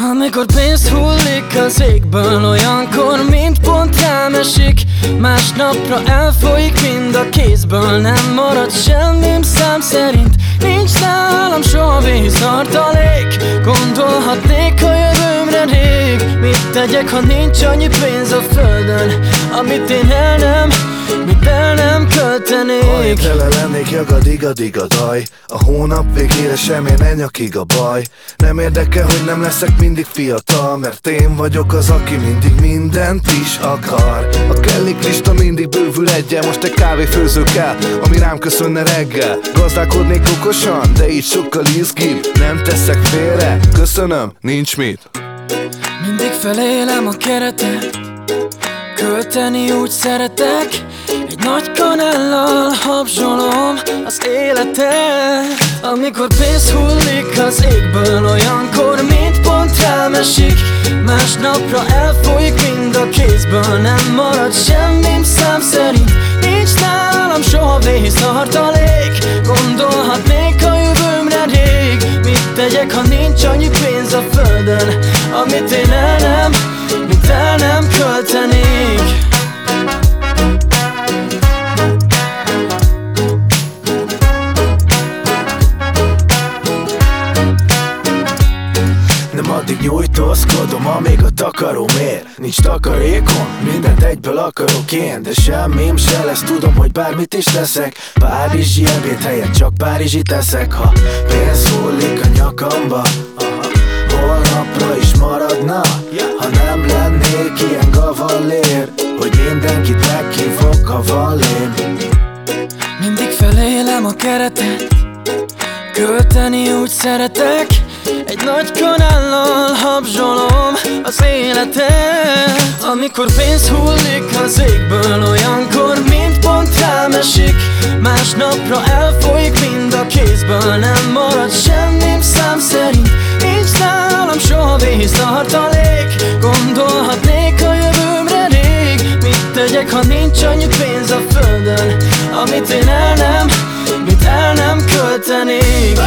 Amikor pénz hullik az égből Olyankor mint pont rám esik Másnapra elfolyik mind a kézből Nem marad semmim szám szerint. Nincs nálam tegyek, ha nincs annyi pénz a földön Amit én el nem mit el nem költenék. Ha tele lennék jagadig a daj A hónap végére semmi ne nyakig a baj. Nem érdekel, hogy nem leszek mindig fiatal Mert én vagyok az, aki mindig mindent is akar. A kellik lista mindig bővül egyen Most egy kávéfőző kell, ami rám köszönne reggel. Gazdálkodnék okosan, de így sokkal izgibb. Nem teszek félre, köszönöm, nincs mit Mindig felélem a keretet. Költeni úgy szeretek Egy nagy kanállal habzsolom az életet. Amikor pénz hullik az égből Olyankor mint pont rám esik Másnapra elfolyik mind a kézből Nem marad semmim szám szerint. Nincs nálam soha vésztartalék Gondolhatnék a jövőmre rég. Mit tegyek, ha nincs annyi pénz a földön Amit én el nem, mit el nem költenék. Addig nyújtózkodom, amíg a takarom ér Nincs takarékom, mindent egyből akarok én De semmim se lesz, tudom, hogy bármit is teszek. Párizsi ebéd helyett csak Párizsi teszek Ha pénz hullik a nyakamba gavallér Hogy mindenkit meghívok, ha van Mindig felélem a keretet Költeni úgy szeretek. Egy nagy kanállal habzsolom az életet. Amikor pénz hullik az égből Olyankor mint pont rám esik Másnapra elfolyik mind a kézből Nem marad szerint Főleg ha nincs annyi pénz a földön Amit én el nem, mit el nem költenék.